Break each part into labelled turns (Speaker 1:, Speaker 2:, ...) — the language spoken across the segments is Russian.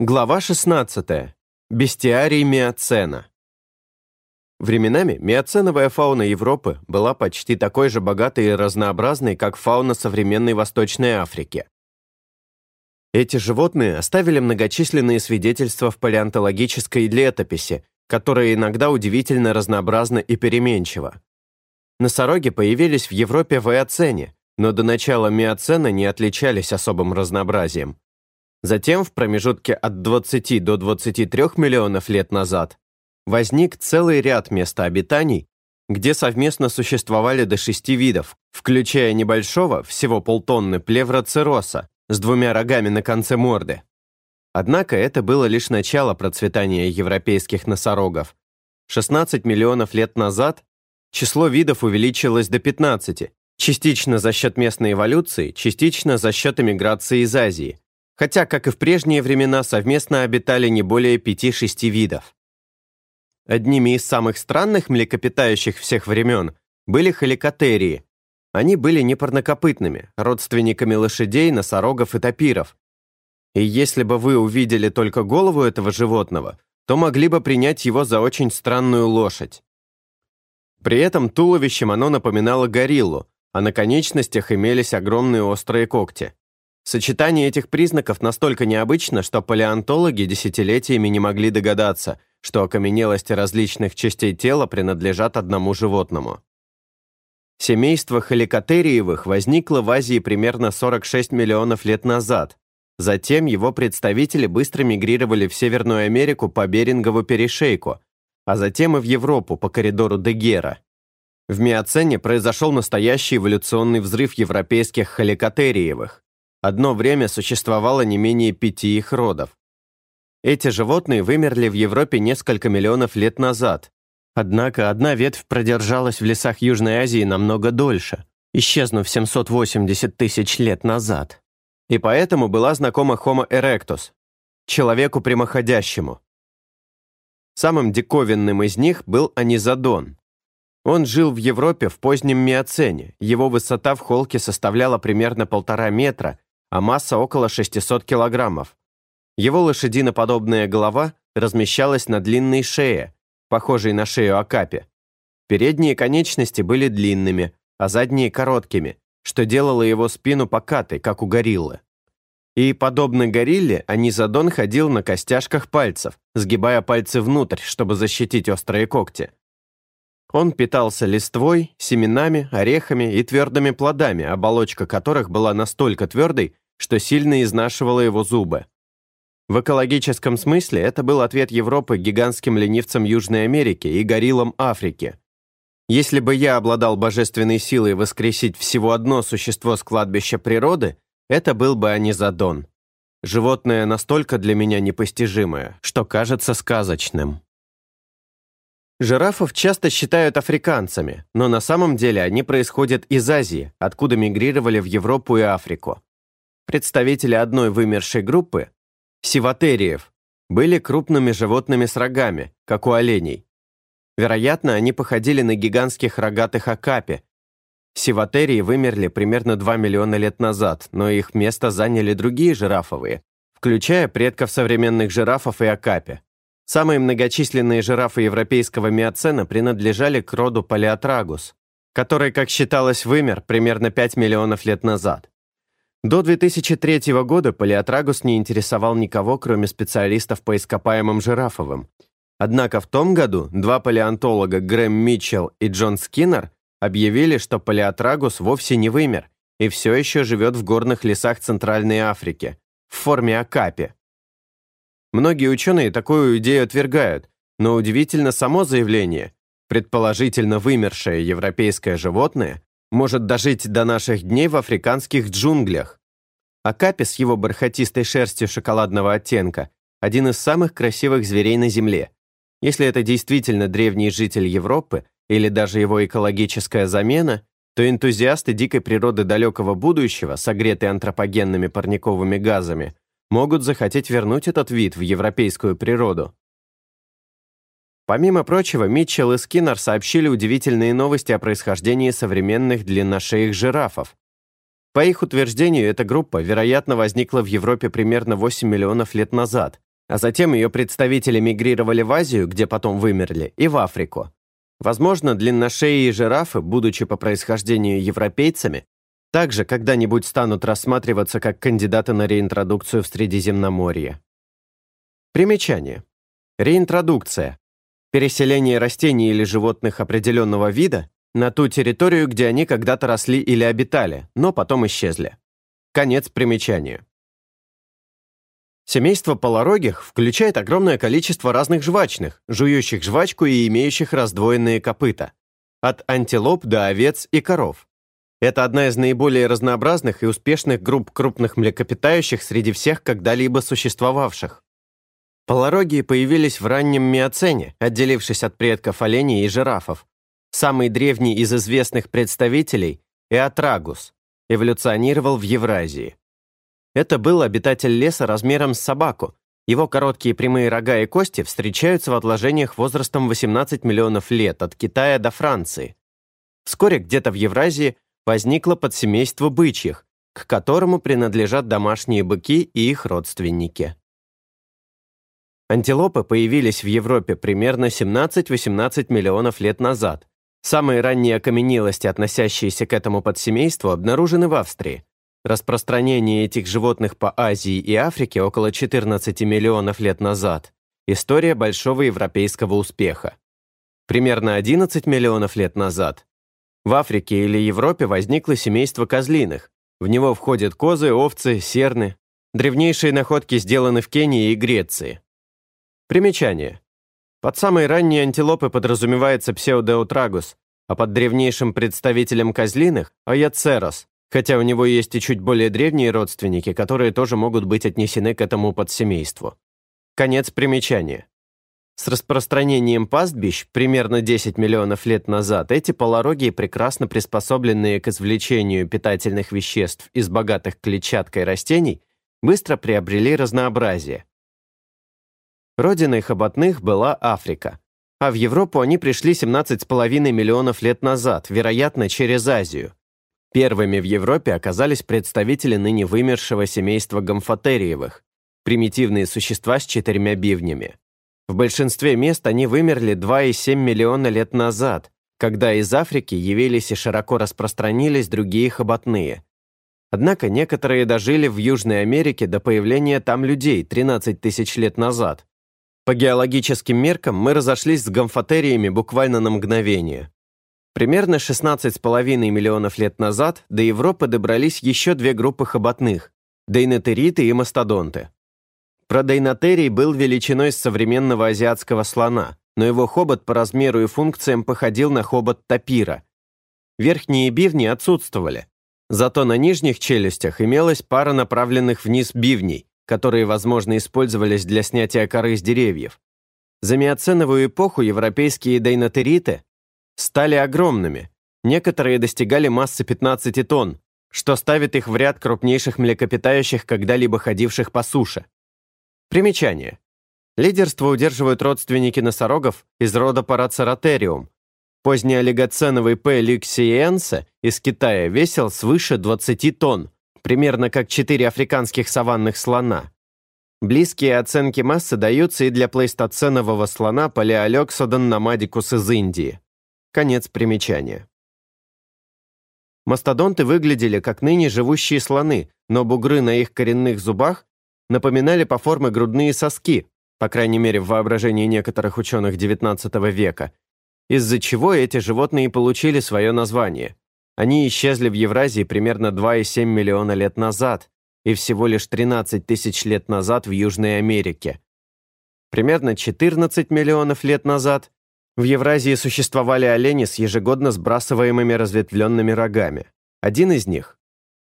Speaker 1: Глава 16. Бестиарий Миоцена. Временами миоценовая фауна Европы была почти такой же богатой и разнообразной, как фауна современной Восточной Африки. Эти животные оставили многочисленные свидетельства в палеонтологической летописи, которая иногда удивительно разнообразна и переменчива. Носороги появились в Европе в Эоцене, но до начала Миоцена не отличались особым разнообразием. Затем, в промежутке от 20 до 23 миллионов лет назад, возник целый ряд местообитаний, где совместно существовали до шести видов, включая небольшого, всего полтонны плевроцероса с двумя рогами на конце морды. Однако это было лишь начало процветания европейских носорогов. 16 миллионов лет назад число видов увеличилось до 15, частично за счет местной эволюции, частично за счет эмиграции из Азии – хотя, как и в прежние времена, совместно обитали не более пяти-шести видов. Одними из самых странных млекопитающих всех времен были халикотерии. Они были непарнокопытными, родственниками лошадей, носорогов и тапиров. И если бы вы увидели только голову этого животного, то могли бы принять его за очень странную лошадь. При этом туловищем оно напоминало гориллу, а на конечностях имелись огромные острые когти. Сочетание этих признаков настолько необычно, что палеонтологи десятилетиями не могли догадаться, что окаменелости различных частей тела принадлежат одному животному. Семейство халикотериевых возникло в Азии примерно 46 миллионов лет назад. Затем его представители быстро мигрировали в Северную Америку по Берингову перешейку, а затем и в Европу по коридору Дегера. В Миоцене произошел настоящий эволюционный взрыв европейских халикотериевых. Одно время существовало не менее пяти их родов. Эти животные вымерли в Европе несколько миллионов лет назад. Однако одна ветвь продержалась в лесах Южной Азии намного дольше, исчезнув 780 тысяч лет назад. И поэтому была знакома Homo erectus, человеку прямоходящему. Самым диковинным из них был анизодон. Он жил в Европе в позднем Миоцене, его высота в холке составляла примерно полтора метра, а масса около 600 килограммов. Его лошадиноподобная голова размещалась на длинной шее, похожей на шею Акапи. Передние конечности были длинными, а задние короткими, что делало его спину покатой, как у гориллы. И, подобно горилле, Анизадон ходил на костяшках пальцев, сгибая пальцы внутрь, чтобы защитить острые когти. Он питался листвой, семенами, орехами и твердыми плодами, оболочка которых была настолько твердой, что сильно изнашивало его зубы. В экологическом смысле это был ответ Европы гигантским ленивцам Южной Америки и гориллам Африки. Если бы я обладал божественной силой воскресить всего одно существо с кладбища природы, это был бы Анизадон. Животное настолько для меня непостижимое, что кажется сказочным. Жирафов часто считают африканцами, но на самом деле они происходят из Азии, откуда мигрировали в Европу и Африку. Представители одной вымершей группы, сивотериев, были крупными животными с рогами, как у оленей. Вероятно, они походили на гигантских рогатых акапи. Сивотерии вымерли примерно 2 миллиона лет назад, но их место заняли другие жирафовые, включая предков современных жирафов и акапи. Самые многочисленные жирафы европейского миоцена принадлежали к роду Палеотрагус, который, как считалось, вымер примерно 5 миллионов лет назад. До 2003 года палеотрагус не интересовал никого, кроме специалистов по ископаемым жирафовым. Однако в том году два палеонтолога Грэм Митчелл и Джон Скиннер объявили, что палеотрагус вовсе не вымер и все еще живет в горных лесах Центральной Африки в форме акапи. Многие ученые такую идею отвергают, но удивительно само заявление. Предположительно вымершее европейское животное может дожить до наших дней в африканских джунглях. Акапи с его бархатистой шерстью шоколадного оттенка – один из самых красивых зверей на Земле. Если это действительно древний житель Европы или даже его экологическая замена, то энтузиасты дикой природы далекого будущего, согретые антропогенными парниковыми газами, могут захотеть вернуть этот вид в европейскую природу. Помимо прочего, Митчелл и Скиннер сообщили удивительные новости о происхождении современных длинношеих жирафов. По их утверждению, эта группа, вероятно, возникла в Европе примерно 8 миллионов лет назад, а затем ее представители мигрировали в Азию, где потом вымерли, и в Африку. Возможно, длинношеи и жирафы, будучи по происхождению европейцами, также когда-нибудь станут рассматриваться как кандидаты на реинтродукцию в Средиземноморье. Примечание. Реинтродукция. Переселение растений или животных определенного вида на ту территорию, где они когда-то росли или обитали, но потом исчезли. Конец примечания. Семейство полорогих включает огромное количество разных жвачных, жующих жвачку и имеющих раздвоенные копыта, от антилоп до овец и коров. Это одна из наиболее разнообразных и успешных групп крупных млекопитающих среди всех когда-либо существовавших. Полорогие появились в раннем миоцене, отделившись от предков оленей и жирафов. Самый древний из известных представителей, Эотрагус, эволюционировал в Евразии. Это был обитатель леса размером с собаку. Его короткие прямые рога и кости встречаются в отложениях возрастом 18 миллионов лет от Китая до Франции. Вскоре где-то в Евразии возникло подсемейство бычьих, к которому принадлежат домашние быки и их родственники. Антилопы появились в Европе примерно 17-18 миллионов лет назад. Самые ранние окаменелости, относящиеся к этому подсемейству, обнаружены в Австрии. Распространение этих животных по Азии и Африке около 14 миллионов лет назад – история большого европейского успеха. Примерно 11 миллионов лет назад в Африке или Европе возникло семейство козлиных. В него входят козы, овцы, серны. Древнейшие находки сделаны в Кении и Греции. Примечание. Под самой ранней антилопы подразумевается псевдоутрагус, а под древнейшим представителем козлиных – аяцерос, хотя у него есть и чуть более древние родственники, которые тоже могут быть отнесены к этому подсемейству. Конец примечания. С распространением пастбищ примерно 10 миллионов лет назад эти полорогие, прекрасно приспособленные к извлечению питательных веществ из богатых клетчаткой растений, быстро приобрели разнообразие. Родиной хоботных была Африка, а в Европу они пришли 17,5 миллионов лет назад, вероятно, через Азию. Первыми в Европе оказались представители ныне вымершего семейства гомфотериевых, примитивные существа с четырьмя бивнями. В большинстве мест они вымерли 2,7 миллиона лет назад, когда из Африки явились и широко распространились другие хоботные. Однако некоторые дожили в Южной Америке до появления там людей 13 тысяч лет назад. По геологическим меркам мы разошлись с гомфотериями буквально на мгновение. Примерно 16,5 миллионов лет назад до Европы добрались еще две группы хоботных – дейнотериты и мастодонты. Продейнотерий был величиной современного азиатского слона, но его хобот по размеру и функциям походил на хобот тапира. Верхние бивни отсутствовали. Зато на нижних челюстях имелась пара направленных вниз бивней, которые, возможно, использовались для снятия коры с деревьев. За миоценовую эпоху европейские дейнотериты стали огромными. Некоторые достигали массы 15 тонн, что ставит их в ряд крупнейших млекопитающих, когда-либо ходивших по суше. Примечание. Лидерство удерживают родственники носорогов из рода Парацератериум. Поздний олигоценовый П. ликсиенсе из Китая весил свыше 20 тонн, примерно как 4 африканских саванных слона. Близкие оценки массы даются и для плейстоценового слона Палеолексодон намадикус из Индии. Конец примечания. Мастодонты выглядели как ныне живущие слоны, но бугры на их коренных зубах напоминали по форме грудные соски, по крайней мере в воображении некоторых ученых XIX века, из-за чего эти животные получили свое название. Они исчезли в Евразии примерно 2,7 миллиона лет назад и всего лишь 13 тысяч лет назад в Южной Америке. Примерно 14 миллионов лет назад в Евразии существовали олени с ежегодно сбрасываемыми разветвленными рогами. Один из них,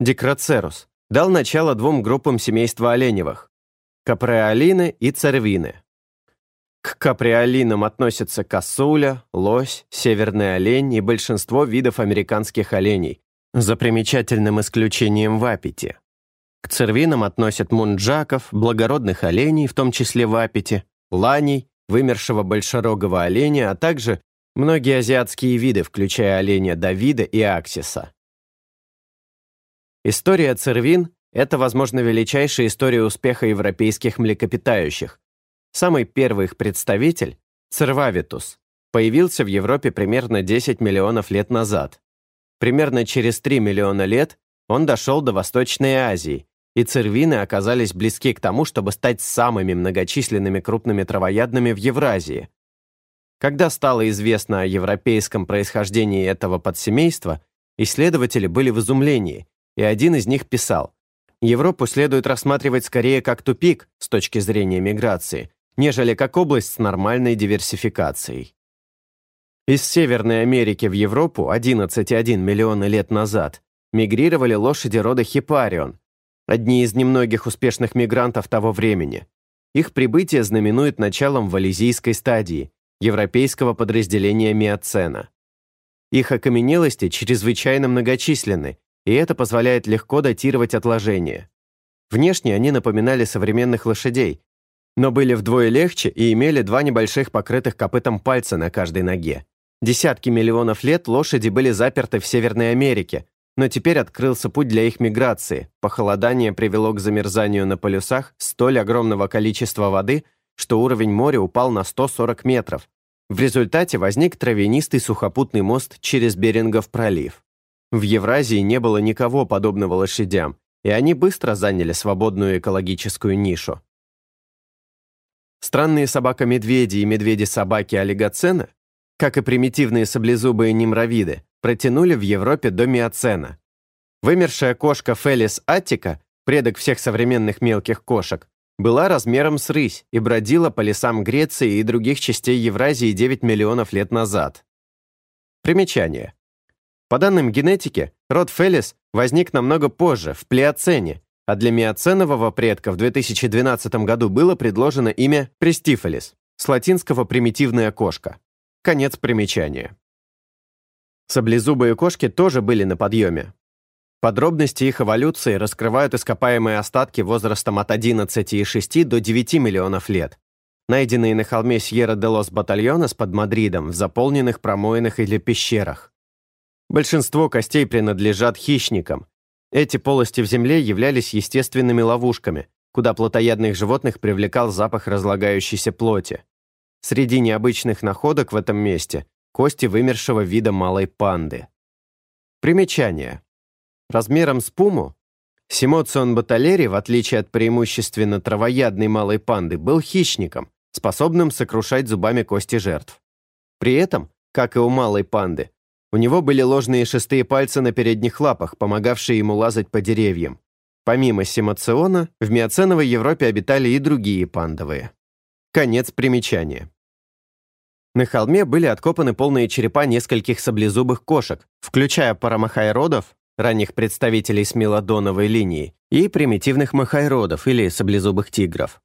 Speaker 1: Дикрацерус, дал начало двум группам семейства оленевых – капреолины и цервины. К капреолинам относятся косуля, лось, северный олень и большинство видов американских оленей, за примечательным исключением вапити. К цервинам относят мунджаков, благородных оленей, в том числе вапити, ланей, вымершего большерогого оленя, а также многие азиатские виды, включая оленя Давида и Аксиса. История цервин – это, возможно, величайшая история успеха европейских млекопитающих, Самый первый их представитель, Цервавитус, появился в Европе примерно 10 миллионов лет назад. Примерно через 3 миллиона лет он дошел до Восточной Азии, и цервины оказались близки к тому, чтобы стать самыми многочисленными крупными травоядными в Евразии. Когда стало известно о европейском происхождении этого подсемейства, исследователи были в изумлении, и один из них писал, Европу следует рассматривать скорее как тупик с точки зрения миграции, нежели как область с нормальной диверсификацией. Из Северной Америки в Европу 11,1 миллиона лет назад мигрировали лошади рода Хипарион, одни из немногих успешных мигрантов того времени. Их прибытие знаменует началом валезийской стадии, европейского подразделения миоцена. Их окаменелости чрезвычайно многочисленны, и это позволяет легко датировать отложения. Внешне они напоминали современных лошадей, но были вдвое легче и имели два небольших покрытых копытом пальца на каждой ноге. Десятки миллионов лет лошади были заперты в Северной Америке, но теперь открылся путь для их миграции. Похолодание привело к замерзанию на полюсах столь огромного количества воды, что уровень моря упал на 140 метров. В результате возник травянистый сухопутный мост через Берингов пролив. В Евразии не было никого подобного лошадям, и они быстро заняли свободную экологическую нишу. Странные собака-медведи и медведи-собаки олигоцена, как и примитивные саблезубые немровиды, протянули в Европе до миоцена. Вымершая кошка Фелис аттика, предок всех современных мелких кошек, была размером с рысь и бродила по лесам Греции и других частей Евразии 9 миллионов лет назад. Примечание. По данным генетики, род Фелис возник намного позже, в Плеоцене, а для миоценового предка в 2012 году было предложено имя Престифолис, с латинского «примитивная кошка». Конец примечания. Саблезубые кошки тоже были на подъеме. Подробности их эволюции раскрывают ископаемые остатки возрастом от 11,6 до 9 миллионов лет, найденные на холме Сьерра-де-Лос-Батальонес под Мадридом в заполненных промоинах или пещерах. Большинство костей принадлежат хищникам. Эти полости в земле являлись естественными ловушками, куда плотоядных животных привлекал запах разлагающейся плоти. Среди необычных находок в этом месте – кости вымершего вида малой панды. Примечание. Размером с пуму Симоцион баталери, в отличие от преимущественно травоядной малой панды, был хищником, способным сокрушать зубами кости жертв. При этом, как и у малой панды, у него были ложные шестые пальцы на передних лапах, помогавшие ему лазать по деревьям. Помимо симоциона, в миоценовой Европе обитали и другие пандовые. Конец примечания. На холме были откопаны полные черепа нескольких саблезубых кошек, включая парамахайродов, ранних представителей смелодоновой линии, и примитивных махайродов или саблезубых тигров.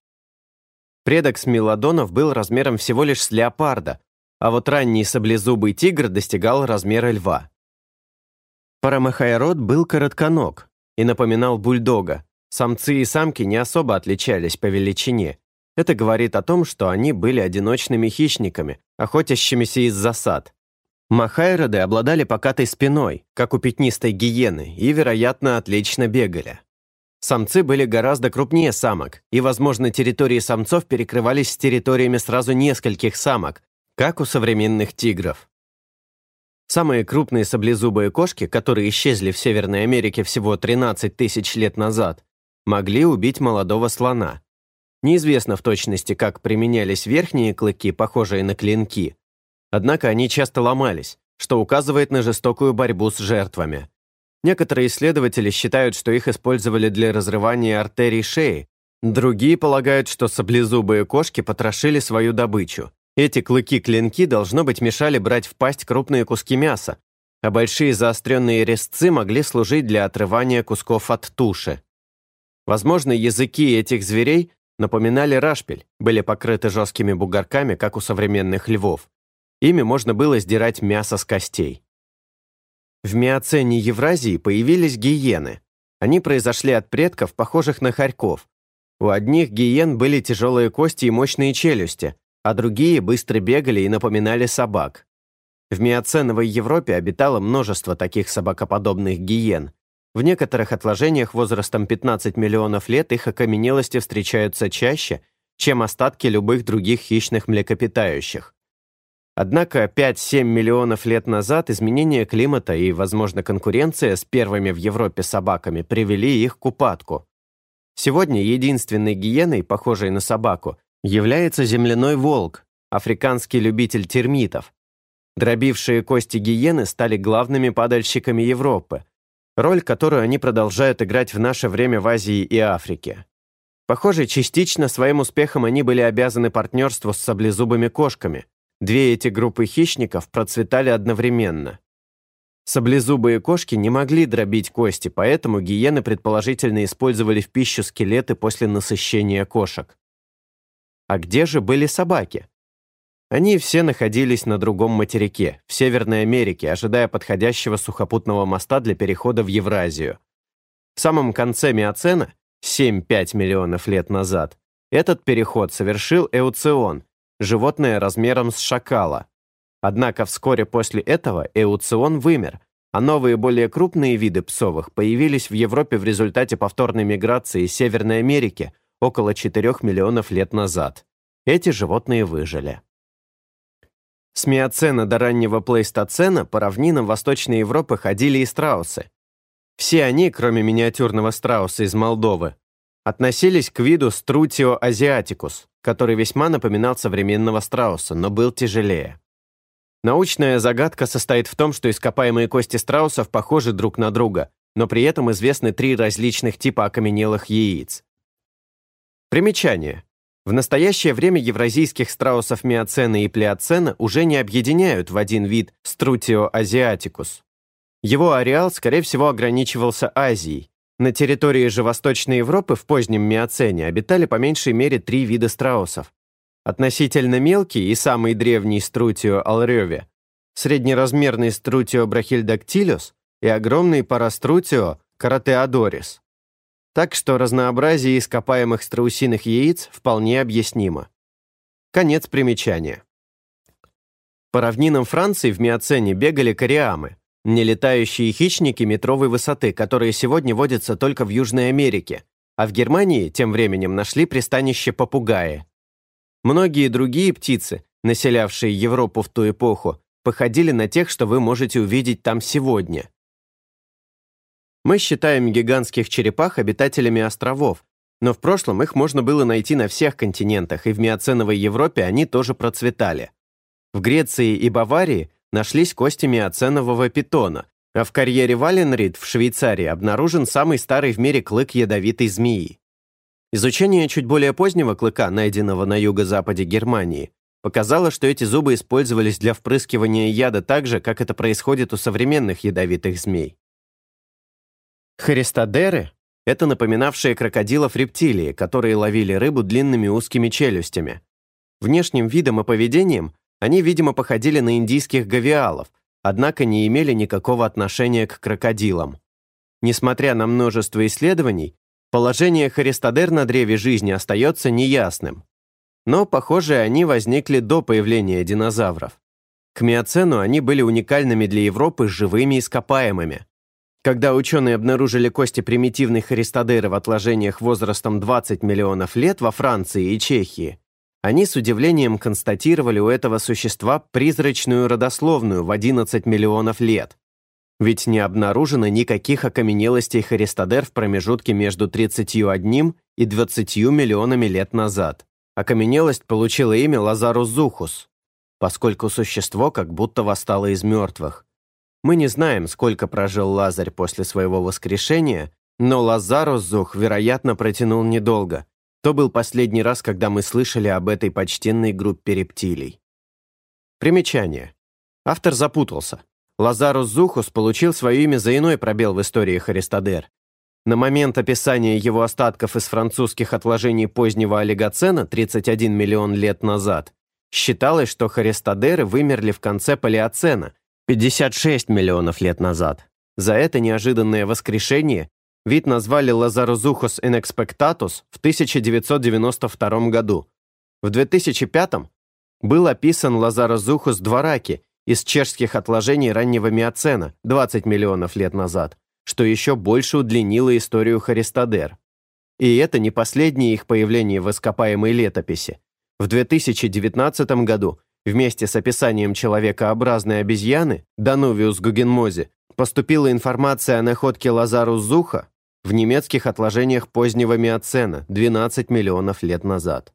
Speaker 1: Предок смелодонов был размером всего лишь с леопарда, а вот ранний саблезубый тигр достигал размера льва. Парамахайрод был коротконог и напоминал бульдога. Самцы и самки не особо отличались по величине. Это говорит о том, что они были одиночными хищниками, охотящимися из засад. Махайроды обладали покатой спиной, как у пятнистой гиены, и, вероятно, отлично бегали. Самцы были гораздо крупнее самок, и, возможно, территории самцов перекрывались с территориями сразу нескольких самок, как у современных тигров. Самые крупные саблезубые кошки, которые исчезли в Северной Америке всего 13 тысяч лет назад, могли убить молодого слона. Неизвестно в точности, как применялись верхние клыки, похожие на клинки. Однако они часто ломались, что указывает на жестокую борьбу с жертвами. Некоторые исследователи считают, что их использовали для разрывания артерий шеи, другие полагают, что саблезубые кошки потрошили свою добычу. Эти клыки-клинки, должно быть, мешали брать в пасть крупные куски мяса, а большие заостренные резцы могли служить для отрывания кусков от туши. Возможно, языки этих зверей напоминали рашпиль, были покрыты жесткими бугорками, как у современных львов. Ими можно было сдирать мясо с костей. В миоцене Евразии появились гиены. Они произошли от предков, похожих на хорьков. У одних гиен были тяжелые кости и мощные челюсти, а другие быстро бегали и напоминали собак. В миоценовой Европе обитало множество таких собакоподобных гиен. В некоторых отложениях возрастом 15 миллионов лет их окаменелости встречаются чаще, чем остатки любых других хищных млекопитающих. Однако 5-7 миллионов лет назад изменение климата и, возможно, конкуренция с первыми в Европе собаками привели их к упадку. Сегодня единственной гиеной, похожей на собаку, является земляной волк, африканский любитель термитов. Дробившие кости гиены стали главными падальщиками Европы, роль которую они продолжают играть в наше время в Азии и Африке. Похоже, частично своим успехом они были обязаны партнерству с саблезубыми кошками – Две эти группы хищников процветали одновременно. Саблезубые кошки не могли дробить кости, поэтому гиены предположительно использовали в пищу скелеты после насыщения кошек. А где же были собаки? Они все находились на другом материке, в Северной Америке, ожидая подходящего сухопутного моста для перехода в Евразию. В самом конце Миоцена, 7-5 миллионов лет назад, этот переход совершил Эуцион, животное размером с шакала. Однако вскоре после этого эуцион вымер, а новые более крупные виды псовых появились в Европе в результате повторной миграции из Северной Америки около 4 миллионов лет назад. Эти животные выжили. С миоцена до раннего плейстоцена по равнинам Восточной Европы ходили и страусы. Все они, кроме миниатюрного страуса из Молдовы, относились к виду Струтио азиатикус, который весьма напоминал современного страуса, но был тяжелее. Научная загадка состоит в том, что ископаемые кости страусов похожи друг на друга, но при этом известны три различных типа окаменелых яиц. Примечание. В настоящее время евразийских страусов миоцена и плеоцена уже не объединяют в один вид Струтио азиатикус. Его ареал, скорее всего, ограничивался Азией, на территории же Восточной Европы в позднем Миоцене обитали по меньшей мере три вида страусов. Относительно мелкий и самый древний Струтио алрёве, среднеразмерный Струтио брахильдактилюс и огромный Параструтио каратеодорис. Так что разнообразие ископаемых страусиных яиц вполне объяснимо. Конец примечания. По равнинам Франции в Миоцене бегали кориамы, Нелетающие хищники метровой высоты, которые сегодня водятся только в Южной Америке, а в Германии тем временем нашли пристанище попугаи. Многие другие птицы, населявшие Европу в ту эпоху, походили на тех, что вы можете увидеть там сегодня. Мы считаем гигантских черепах обитателями островов, но в прошлом их можно было найти на всех континентах, и в миоценовой Европе они тоже процветали. В Греции и Баварии нашлись кости миоценового питона, а в карьере Валенрид в Швейцарии обнаружен самый старый в мире клык ядовитой змеи. Изучение чуть более позднего клыка, найденного на юго-западе Германии, показало, что эти зубы использовались для впрыскивания яда так же, как это происходит у современных ядовитых змей. Харистодеры — это напоминавшие крокодилов рептилии, которые ловили рыбу длинными узкими челюстями. Внешним видом и поведением они, видимо, походили на индийских гавиалов, однако не имели никакого отношения к крокодилам. Несмотря на множество исследований, положение Харистодер на древе жизни остается неясным. Но, похоже, они возникли до появления динозавров. К миоцену они были уникальными для Европы живыми ископаемыми. Когда ученые обнаружили кости примитивных харистодеры в отложениях возрастом 20 миллионов лет во Франции и Чехии, они с удивлением констатировали у этого существа призрачную родословную в 11 миллионов лет. Ведь не обнаружено никаких окаменелостей Харистодер в промежутке между 31 и 20 миллионами лет назад. Окаменелость получила имя Лазарус Зухус, поскольку существо как будто восстало из мертвых. Мы не знаем, сколько прожил Лазарь после своего воскрешения, но Лазарус Зух, вероятно, протянул недолго, то был последний раз, когда мы слышали об этой почтенной группе рептилий. Примечание. Автор запутался. Лазарус Зухус получил свое имя за иной пробел в истории Харистодер. На момент описания его остатков из французских отложений позднего олигоцена 31 миллион лет назад считалось, что Харистодеры вымерли в конце палеоцена 56 миллионов лет назад. За это неожиданное воскрешение Вид назвали Лазарозухос инэкспектатус в 1992 году. В 2005 был описан Лазарозухус двораки из чешских отложений раннего миоцена 20 миллионов лет назад, что еще больше удлинило историю Харистодер. И это не последнее их появление в ископаемой летописи. В 2019 году вместе с описанием человекообразной обезьяны Данувиус гугенмози поступила информация о находке Лазарус Зуха в немецких отложениях позднего миоцена 12 миллионов лет назад.